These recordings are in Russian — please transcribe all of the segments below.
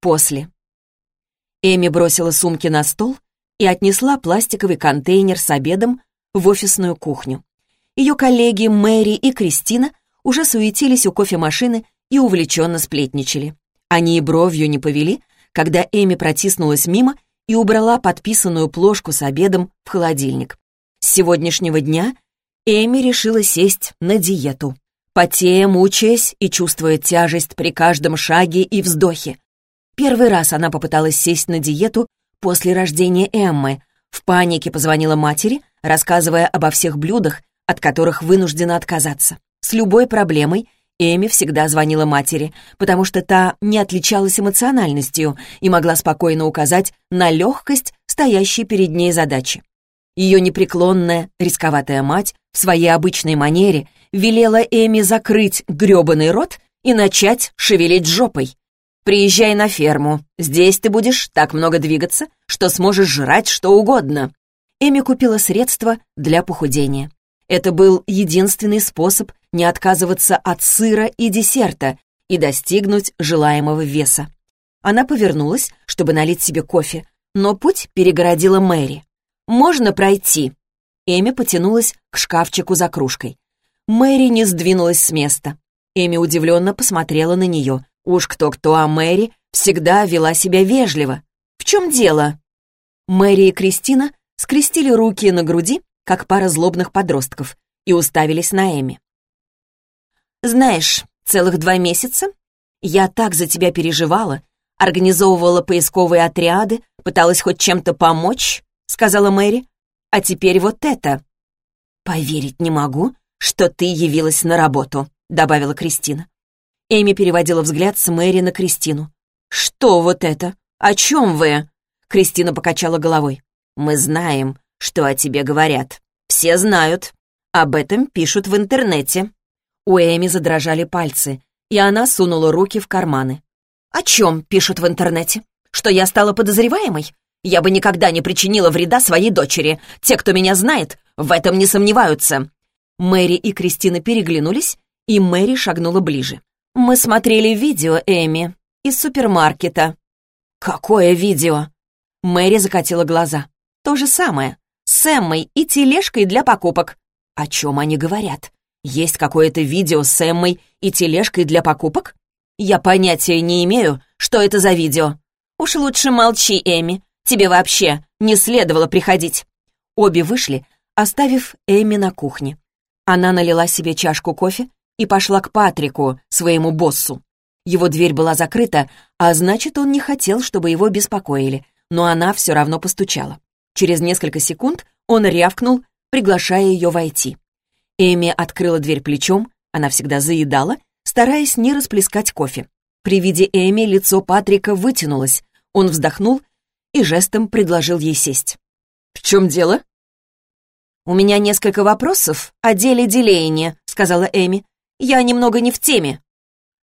После. Эми бросила сумки на стол и отнесла пластиковый контейнер с обедом в офисную кухню. Ее коллеги Мэри и Кристина уже суетились у кофемашины и увлеченно сплетничали. Они и бровью не повели, когда Эми протиснулась мимо и убрала подписанную плошку с обедом в холодильник. С сегодняшнего дня Эми решила сесть на диету. Потея, мучаясь и чувствуя тяжесть при каждом шаге и вздохе. Первый раз она попыталась сесть на диету после рождения Эммы. В панике позвонила матери, рассказывая обо всех блюдах, от которых вынуждена отказаться. С любой проблемой Эми всегда звонила матери, потому что та не отличалась эмоциональностью и могла спокойно указать на легкость стоящей перед ней задачи. Ее непреклонная, рисковатая мать в своей обычной манере велела Эми закрыть грёбаный рот и начать шевелить жопой. Приезжай на ферму. Здесь ты будешь так много двигаться, что сможешь жрать что угодно». Эми купила средства для похудения. Это был единственный способ не отказываться от сыра и десерта и достигнуть желаемого веса. Она повернулась, чтобы налить себе кофе, но путь перегородила Мэри. «Можно пройти?» Эми потянулась к шкафчику за кружкой. Мэри не сдвинулась с места. Эми удивленно посмотрела на нее. Уж кто-кто, а Мэри всегда вела себя вежливо. «В чем дело?» Мэри и Кристина скрестили руки на груди, как пара злобных подростков, и уставились на Эми. «Знаешь, целых два месяца я так за тебя переживала, организовывала поисковые отряды, пыталась хоть чем-то помочь», — сказала Мэри. «А теперь вот это». «Поверить не могу, что ты явилась на работу», — добавила Кристина. Эми переводила взгляд с Мэри на Кристину. «Что вот это? О чем вы?» Кристина покачала головой. «Мы знаем, что о тебе говорят. Все знают. Об этом пишут в интернете». У Эми задрожали пальцы, и она сунула руки в карманы. «О чем пишут в интернете? Что я стала подозреваемой? Я бы никогда не причинила вреда своей дочери. Те, кто меня знает, в этом не сомневаются». Мэри и Кристина переглянулись, и Мэри шагнула ближе. «Мы смотрели видео, Эми, из супермаркета». «Какое видео?» Мэри закатила глаза. «То же самое. С Эммой и тележкой для покупок». «О чем они говорят? Есть какое-то видео с Эммой и тележкой для покупок? Я понятия не имею, что это за видео». «Уж лучше молчи, Эми. Тебе вообще не следовало приходить». Обе вышли, оставив Эми на кухне. Она налила себе чашку кофе и пошла к Патрику, своему боссу. Его дверь была закрыта, а значит, он не хотел, чтобы его беспокоили, но она все равно постучала. Через несколько секунд он рявкнул, приглашая ее войти. Эми открыла дверь плечом, она всегда заедала, стараясь не расплескать кофе. При виде Эми лицо Патрика вытянулось, он вздохнул и жестом предложил ей сесть. «В чем дело?» «У меня несколько вопросов о деле Дилейни», — сказала Эми. Я немного не в теме».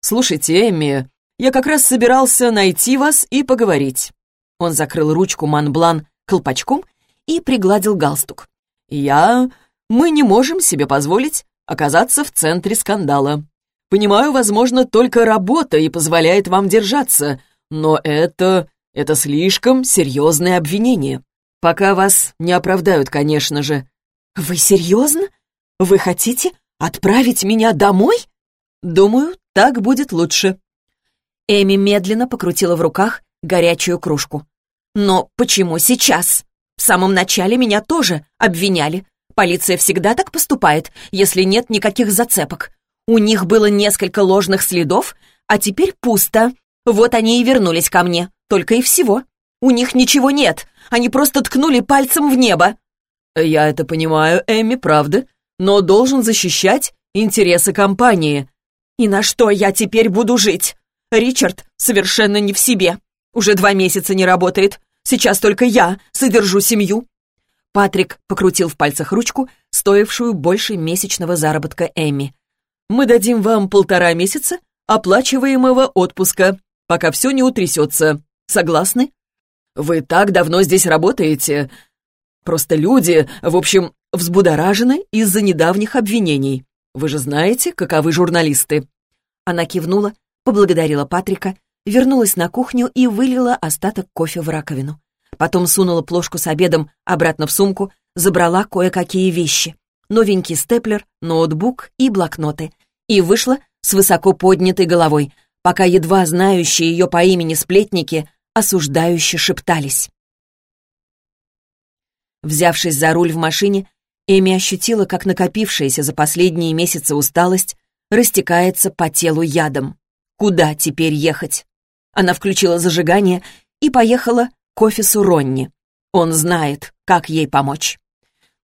«Слушайте, Эмми, я как раз собирался найти вас и поговорить». Он закрыл ручку Манблан колпачком и пригладил галстук. «Я... Мы не можем себе позволить оказаться в центре скандала. Понимаю, возможно, только работа и позволяет вам держаться, но это... это слишком серьезное обвинение. Пока вас не оправдают, конечно же». «Вы серьезно? Вы хотите, «Отправить меня домой?» «Думаю, так будет лучше». Эми медленно покрутила в руках горячую кружку. «Но почему сейчас? В самом начале меня тоже обвиняли. Полиция всегда так поступает, если нет никаких зацепок. У них было несколько ложных следов, а теперь пусто. Вот они и вернулись ко мне, только и всего. У них ничего нет, они просто ткнули пальцем в небо». «Я это понимаю, Эми, правда но должен защищать интересы компании. И на что я теперь буду жить? Ричард совершенно не в себе. Уже два месяца не работает. Сейчас только я содержу семью. Патрик покрутил в пальцах ручку, стоившую больше месячного заработка Эми. «Мы дадим вам полтора месяца оплачиваемого отпуска, пока все не утрясется. Согласны?» Вы так давно здесь работаете. Просто люди, в общем, взбудоражены из-за недавних обвинений. Вы же знаете, каковы журналисты». Она кивнула, поблагодарила Патрика, вернулась на кухню и вылила остаток кофе в раковину. Потом сунула плошку с обедом обратно в сумку, забрала кое-какие вещи. Новенький степлер, ноутбук и блокноты. И вышла с высоко поднятой головой, пока едва знающие ее по имени сплетники осуждающе шептались. Взявшись за руль в машине, Эми ощутила, как накопившаяся за последние месяцы усталость растекается по телу ядом. Куда теперь ехать? Она включила зажигание и поехала к офису Ронни. Он знает, как ей помочь.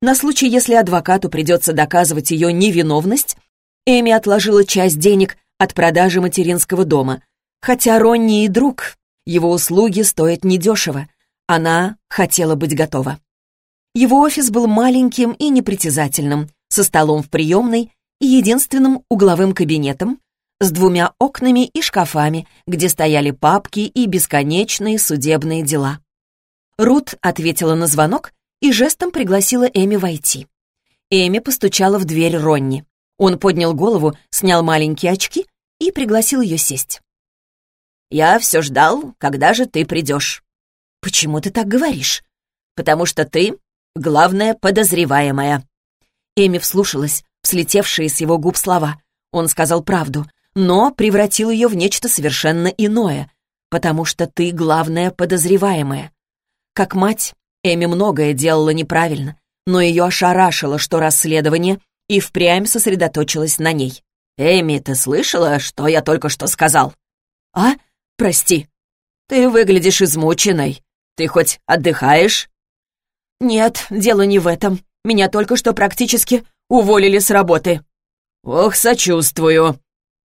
На случай, если адвокату придется доказывать ее невиновность, Эми отложила часть денег от продажи материнского дома. Хотя Ронни и друг, его услуги стоят недешево. Она хотела быть готова. Его офис был маленьким и непритязательным, со столом в приемной и единственным угловым кабинетом, с двумя окнами и шкафами, где стояли папки и бесконечные судебные дела. Рут ответила на звонок и жестом пригласила Эми войти. Эми постучала в дверь Ронни. Он поднял голову, снял маленькие очки и пригласил ее сесть. «Я все ждал, когда же ты придешь». «Почему ты так говоришь?» «Потому что ты главная подозреваемая». Эми вслушалась в слетевшие с его губ слова. Он сказал правду, но превратил ее в нечто совершенно иное, потому что ты главная подозреваемая. Как мать, Эми многое делала неправильно, но ее ошарашило, что расследование и впрямь сосредоточилось на ней. «Эми, ты слышала, что я только что сказал?» «А? Прости. Ты выглядишь измученной. Ты хоть отдыхаешь?» «Нет, дело не в этом. Меня только что практически уволили с работы». «Ох, сочувствую».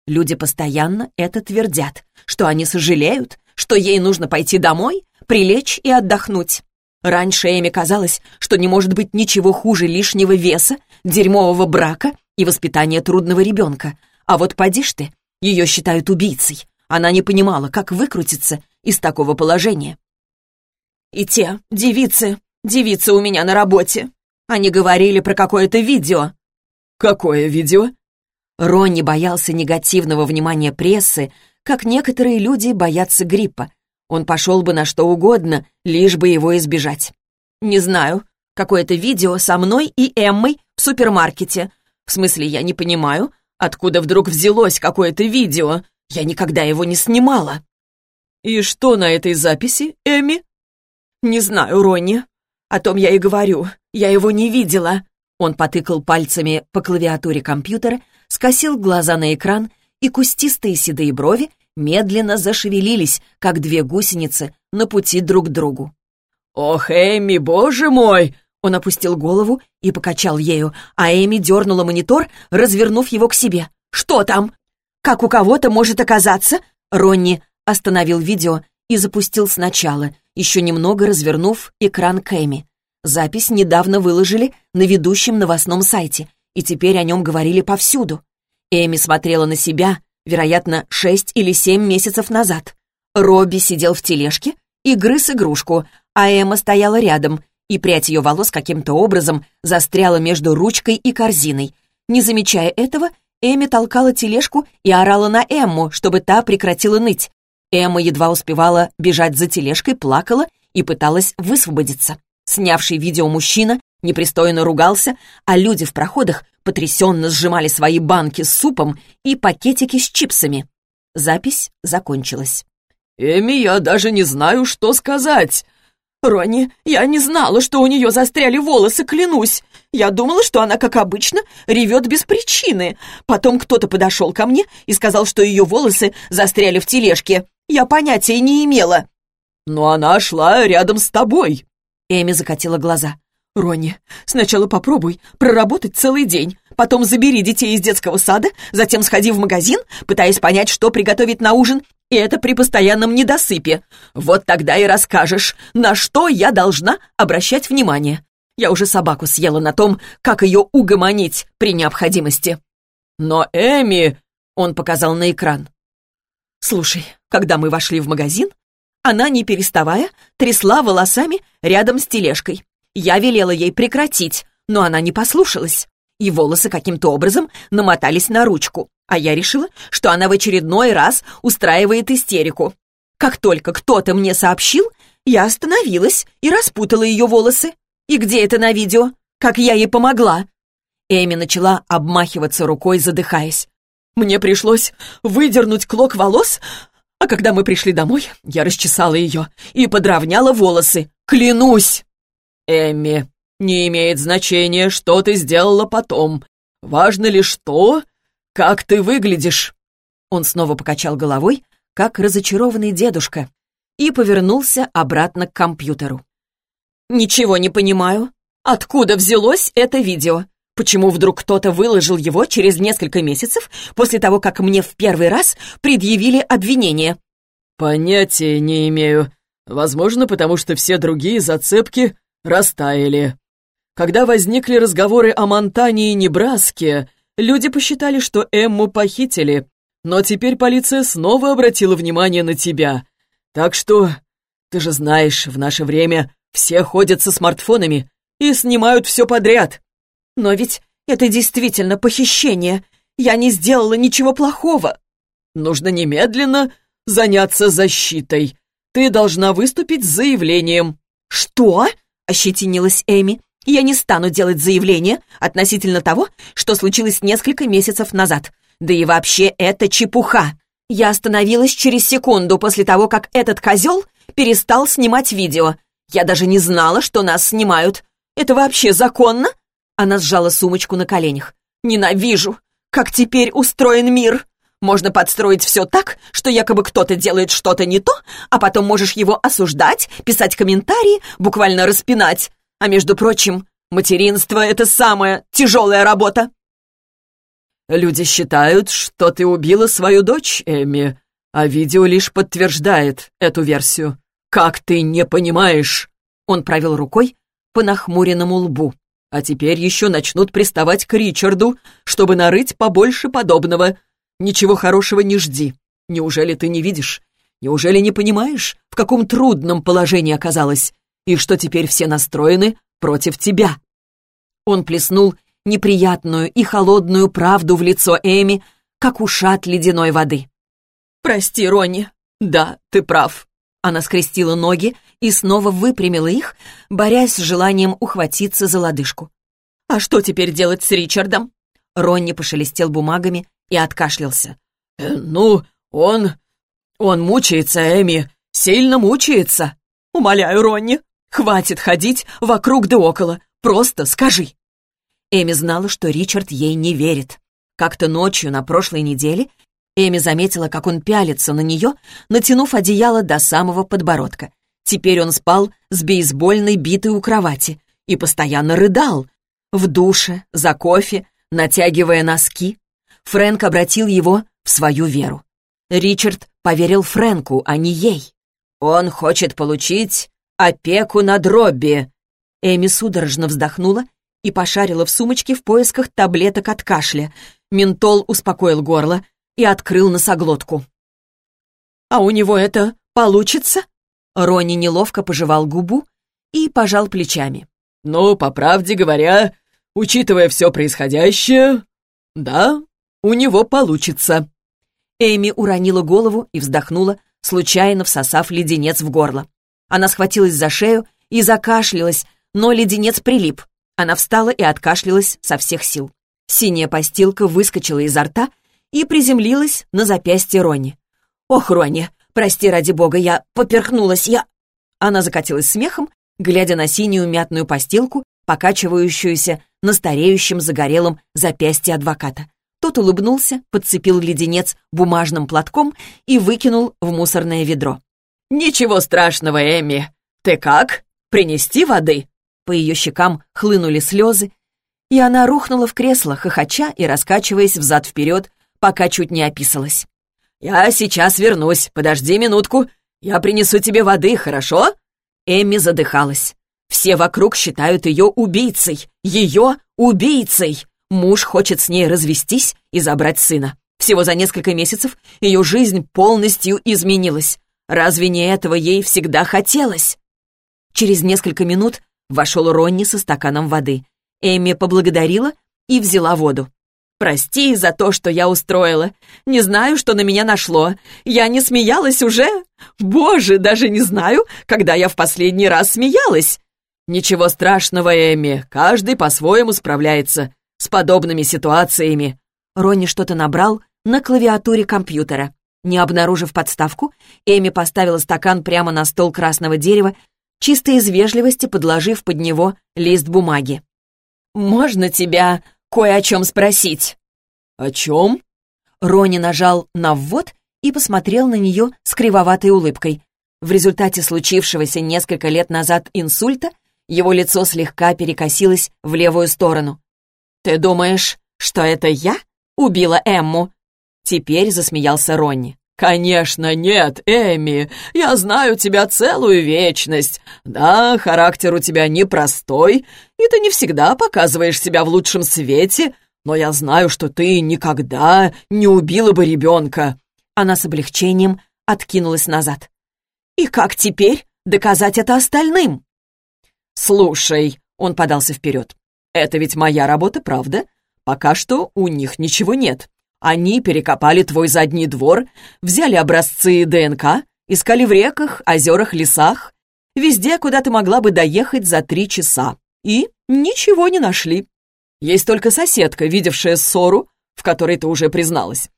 Люди постоянно это твердят, что они сожалеют, что ей нужно пойти домой, прилечь и отдохнуть. Раньше Эми казалось, что не может быть ничего хуже лишнего веса, дерьмового брака и воспитания трудного ребенка. А вот поди ж ты, ее считают убийцей. Она не понимала, как выкрутиться из такого положения. «И те, девицы, девицы у меня на работе. Они говорили про какое-то видео». «Какое видео?» Ронни боялся негативного внимания прессы, как некоторые люди боятся гриппа, он пошел бы на что угодно, лишь бы его избежать. Не знаю, какое-то видео со мной и Эммой в супермаркете. В смысле, я не понимаю, откуда вдруг взялось какое-то видео. Я никогда его не снимала. И что на этой записи, Эми? Не знаю, Ронни. О том я и говорю. Я его не видела. Он потыкал пальцами по клавиатуре компьютера, скосил глаза на экран, и кустистые седые брови медленно зашевелились, как две гусеницы на пути друг к другу. «Ох, Эми, боже мой!» Он опустил голову и покачал ею, а Эми дернула монитор, развернув его к себе. «Что там? Как у кого-то может оказаться?» Ронни остановил видео и запустил сначала, еще немного развернув экран к Эми. Запись недавно выложили на ведущем новостном сайте, и теперь о нем говорили повсюду. Эми смотрела на себя, вероятно, шесть или семь месяцев назад. Робби сидел в тележке и грыз игрушку, а Эмма стояла рядом, и прядь ее волос каким-то образом застряла между ручкой и корзиной. Не замечая этого, Эми толкала тележку и орала на Эмму, чтобы та прекратила ныть. Эмма едва успевала бежать за тележкой, плакала и пыталась высвободиться. Снявший видео мужчина непристойно ругался, а люди в проходах потрясенно сжимали свои банки с супом и пакетики с чипсами. Запись закончилась. «Эми, я даже не знаю, что сказать!» «Ронни, я не знала, что у нее застряли волосы, клянусь. Я думала, что она, как обычно, ревет без причины. Потом кто-то подошел ко мне и сказал, что ее волосы застряли в тележке. Я понятия не имела». «Но она шла рядом с тобой». Эми закатила глаза. «Ронни, сначала попробуй проработать целый день, потом забери детей из детского сада, затем сходи в магазин, пытаясь понять, что приготовить на ужин, и это при постоянном недосыпе. Вот тогда и расскажешь, на что я должна обращать внимание. Я уже собаку съела на том, как ее угомонить при необходимости». «Но Эми...» — он показал на экран. «Слушай, когда мы вошли в магазин, Она, не переставая, трясла волосами рядом с тележкой. Я велела ей прекратить, но она не послушалась. И волосы каким-то образом намотались на ручку. А я решила, что она в очередной раз устраивает истерику. Как только кто-то мне сообщил, я остановилась и распутала ее волосы. И где это на видео? Как я ей помогла? Эми начала обмахиваться рукой, задыхаясь. Мне пришлось выдернуть клок волос, а когда мы пришли домой, я расчесала ее и подровняла волосы. Клянусь! Эми, не имеет значения, что ты сделала потом. Важно лишь то, как ты выглядишь. Он снова покачал головой, как разочарованный дедушка, и повернулся обратно к компьютеру. «Ничего не понимаю. Откуда взялось это видео? Почему вдруг кто-то выложил его через несколько месяцев после того, как мне в первый раз предъявили обвинение?» «Понятия не имею. Возможно, потому что все другие зацепки растаяли. Когда возникли разговоры о Монтане и Небраске, люди посчитали, что Эмму похитили, но теперь полиция снова обратила внимание на тебя. Так что, ты же знаешь, в наше время все ходят со смартфонами и снимают все подряд. Но ведь это действительно похищение. Я не сделала ничего плохого. Нужно немедленно заняться защитой. Ты должна выступить с заявлением». «Что?» — ощетинилась Эми. «Я не стану делать заявление относительно того, что случилось несколько месяцев назад. Да и вообще это чепуха. Я остановилась через секунду после того, как этот козел перестал снимать видео. Я даже не знала, что нас снимают. Это вообще законно?» Она сжала сумочку на коленях. «Ненавижу! Как теперь устроен мир! Можно подстроить все так, что якобы кто-то делает что-то не то, а потом можешь его осуждать, писать комментарии, буквально распинать. А между прочим, материнство — это самая тяжелая работа. «Люди считают, что ты убила свою дочь, Эми, а видео лишь подтверждает эту версию. Как ты не понимаешь?» Он провел рукой по нахмуренному лбу. «А теперь еще начнут приставать к Ричарду, чтобы нарыть побольше подобного. Ничего хорошего не жди. Неужели ты не видишь? Неужели не понимаешь, в каком трудном положении оказалась? И что теперь все настроены против тебя?» Он плеснул неприятную и холодную правду в лицо Эми, как ушат ледяной воды. «Прости, Ронни. Да, ты прав». Она скрестила ноги и снова выпрямила их, борясь с желанием ухватиться за лодыжку. «А что теперь делать с Ричардом?» Ронни пошелестел бумагами и откашлялся. «Э, «Ну, он... он мучается, Эми, сильно мучается». «Умоляю, Ронни, хватит ходить вокруг да около, просто скажи». Эми знала, что Ричард ей не верит. Как-то ночью на прошлой неделе Эми заметила, как он пялится на нее, натянув одеяло до самого подбородка. Теперь он спал с бейсбольной битой у кровати и постоянно рыдал. В душе, за кофе, натягивая носки. Фрэнк обратил его в свою веру. Ричард поверил Фрэнку, а не ей. «Он хочет получить опеку над Робби». Эми судорожно вздохнула и пошарила в сумочке в поисках таблеток от кашля. Ментол успокоил горло и открыл носоглотку. «А у него это получится?» Ронни неловко пожевал губу и пожал плечами. «Ну, по правде говоря, учитывая все происходящее, да, у него получится». Эми уронила голову и вздохнула, случайно всосав леденец в горло. Она схватилась за шею и закашлялась, но леденец прилип. Она встала и откашлялась со всех сил. Синяя постилка выскочила изо рта и приземлилась на запястье Ронни. «Ох, Ронни, прости ради бога, я поперхнулась, я...» Она закатилась смехом, глядя на синюю мятную постилку, покачивающуюся на стареющем загорелом запястье адвоката. Тот улыбнулся, подцепил леденец бумажным платком и выкинул в мусорное ведро. «Ничего страшного, Эми. Ты как? Принести воды?» По ее щекам хлынули слезы, и она рухнула в кресло, хохоча и раскачиваясь взад-вперед, пока чуть не описалась. «Я сейчас вернусь. Подожди минутку. Я принесу тебе воды, хорошо?» Эми задыхалась. Все вокруг считают ее убийцей. Ее убийцей. Муж хочет с ней развестись и забрать сына. Всего за несколько месяцев ее жизнь полностью изменилась. Разве не этого ей всегда хотелось? Через несколько минут вошел Ронни со стаканом воды. Эми поблагодарила и взяла воду. «Прости за то, что я устроила. Не знаю, что на меня нашло. Я не смеялась уже. Боже, даже не знаю, когда я в последний раз смеялась». «Ничего страшного, Эми. Каждый по-своему справляется с подобными ситуациями». Ронни что-то набрал на клавиатуре компьютера. Не обнаружив подставку, Эми поставила стакан прямо на стол красного дерева, чисто из вежливости подложив под него лист бумаги. «Можно тебя кое о чем спросить?» «О чем?» Рони нажал на «ввод» и посмотрел на нее с кривоватой улыбкой. В результате случившегося несколько лет назад инсульта его лицо слегка перекосилось в левую сторону. «Ты думаешь, что это я убила Эмму?» Теперь засмеялся Ронни. «Конечно нет, Эми. Я знаю тебя целую вечность. Да, характер у тебя непростой, и ты не всегда показываешь себя в лучшем свете, но я знаю, что ты никогда не убила бы ребенка». Она с облегчением откинулась назад. «И как теперь доказать это остальным?» «Слушай», — он подался вперед, — «это ведь моя работа, правда? Пока что у них ничего нет. Они перекопали твой задний двор, взяли образцы ДНК, искали в реках, озерах, лесах, везде, куда ты могла бы доехать за три часа, и ничего не нашли. Есть только соседка, видевшая ссору, в которой ты уже призналась.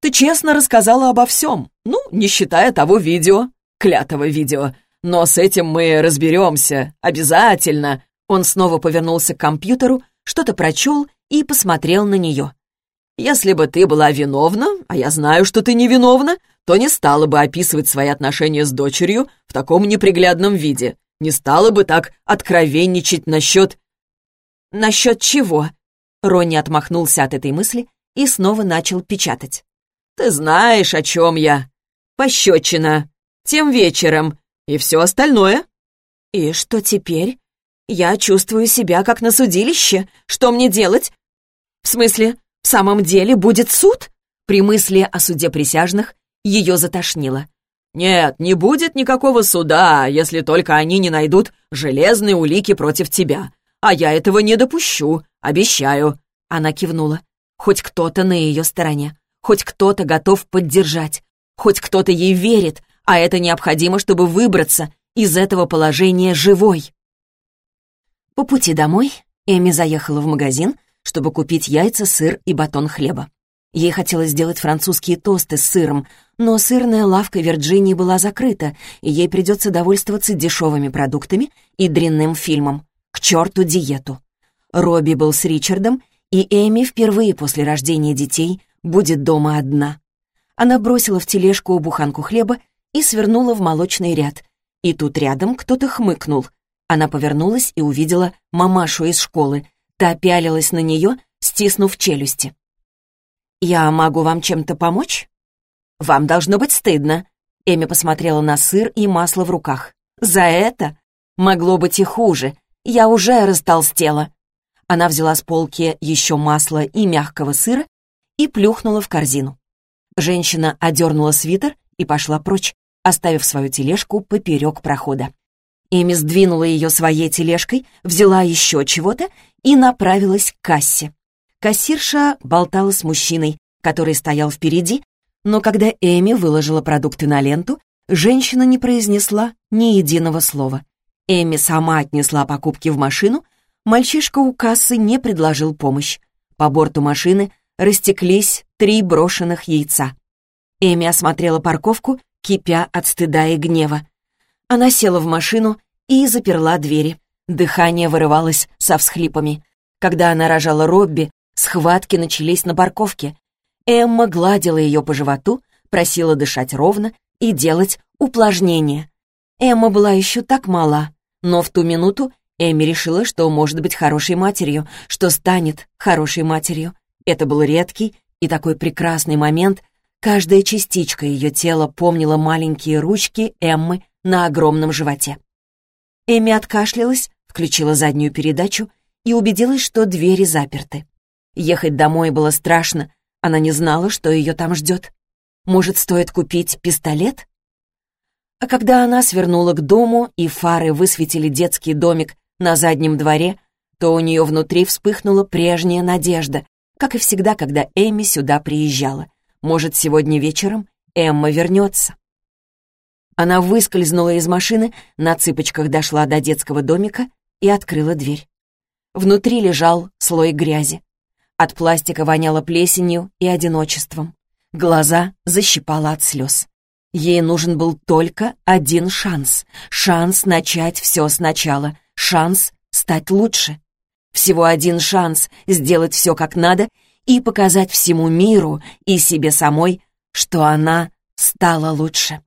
Ты честно рассказала обо всем, ну, не считая того видео, клятого видео. Но с этим мы разберемся, обязательно. Он снова повернулся к компьютеру, что-то прочел и посмотрел на нее. Если бы ты была виновна, а я знаю, что ты невиновна, то не стала бы описывать свои отношения с дочерью в таком неприглядном виде, не стала бы так откровенничать насчет... Насчет чего? Ронни отмахнулся от этой мысли и снова начал печатать. Ты знаешь, о чем я. Пощечина. Тем вечером. И все остальное. И что теперь? Я чувствую себя как на судилище. Что мне делать? В смысле, в самом деле будет суд? При мысли о суде присяжных ее затошнило. «Нет, не будет никакого суда, если только они не найдут железные улики против тебя. А я этого не допущу, обещаю». Она кивнула. Хоть кто-то на ее стороне, хоть кто-то готов поддержать, хоть кто-то ей верит, а это необходимо, чтобы выбраться из этого положения живой. По пути домой Эми заехала в магазин, чтобы купить яйца, сыр и батон хлеба. Ей хотелось сделать французские тосты с сыром, но сырная лавка Вирджинии была закрыта, и ей придется довольствоваться дешевыми продуктами и дрянным фильмом. К черту диету. Робби был с Ричардом, и Эми впервые после рождения детей будет дома одна. Она бросила в тележку буханку хлеба и свернула в молочный ряд. И тут рядом кто-то хмыкнул. Она повернулась и увидела мамашу из школы, Та пялилась на нее, стиснув челюсти. «Я могу вам чем-то помочь?» «Вам должно быть стыдно». Эми посмотрела на сыр и масло в руках. «За это? Могло быть и хуже. Я уже растолстела». Она взяла с полки еще масла и мягкого сыра и плюхнула в корзину. Женщина одернула свитер и пошла прочь, оставив свою тележку поперек прохода. Эми сдвинула ее своей тележкой, взяла еще чего-то и направилась к кассе. Кассирша болтала с мужчиной, который стоял впереди, но когда Эми выложила продукты на ленту, женщина не произнесла ни единого слова. Эми сама отнесла покупки в машину, мальчишка у кассы не предложил помощь. По борту машины растеклись три брошенных яйца. Эми осмотрела парковку, кипя от стыда и гнева. Она села в машину и заперла двери. Дыхание вырывалось со всхлипами. Когда она рожала Робби, схватки начались на парковке. Эмма гладила ее по животу, просила дышать ровно и делать уплажнения. Эмма была еще так мала, но в ту минуту Эмми решила, что может быть хорошей матерью, что станет хорошей матерью. Это был редкий и такой прекрасный момент. Каждая частичка ее тела помнила маленькие ручки Эммы на огромном животе. Эми откашлялась, включила заднюю передачу и убедилась, что двери заперты. Ехать домой было страшно, она не знала, что ее там ждет. Может, стоит купить пистолет? А когда она свернула к дому, и фары высветили детский домик на заднем дворе, то у нее внутри вспыхнула прежняя надежда, как и всегда, когда Эми сюда приезжала. Может, сегодня вечером Эмма вернется. Она выскользнула из машины, на цыпочках дошла до детского домика и открыла дверь. Внутри лежал слой грязи. От пластика воняло плесенью и одиночеством. Глаза защипало от слез. Ей нужен был только один шанс. Шанс начать все сначала. Шанс стать лучше. Всего один шанс сделать все как надо и показать всему миру и себе самой, что она стала лучше.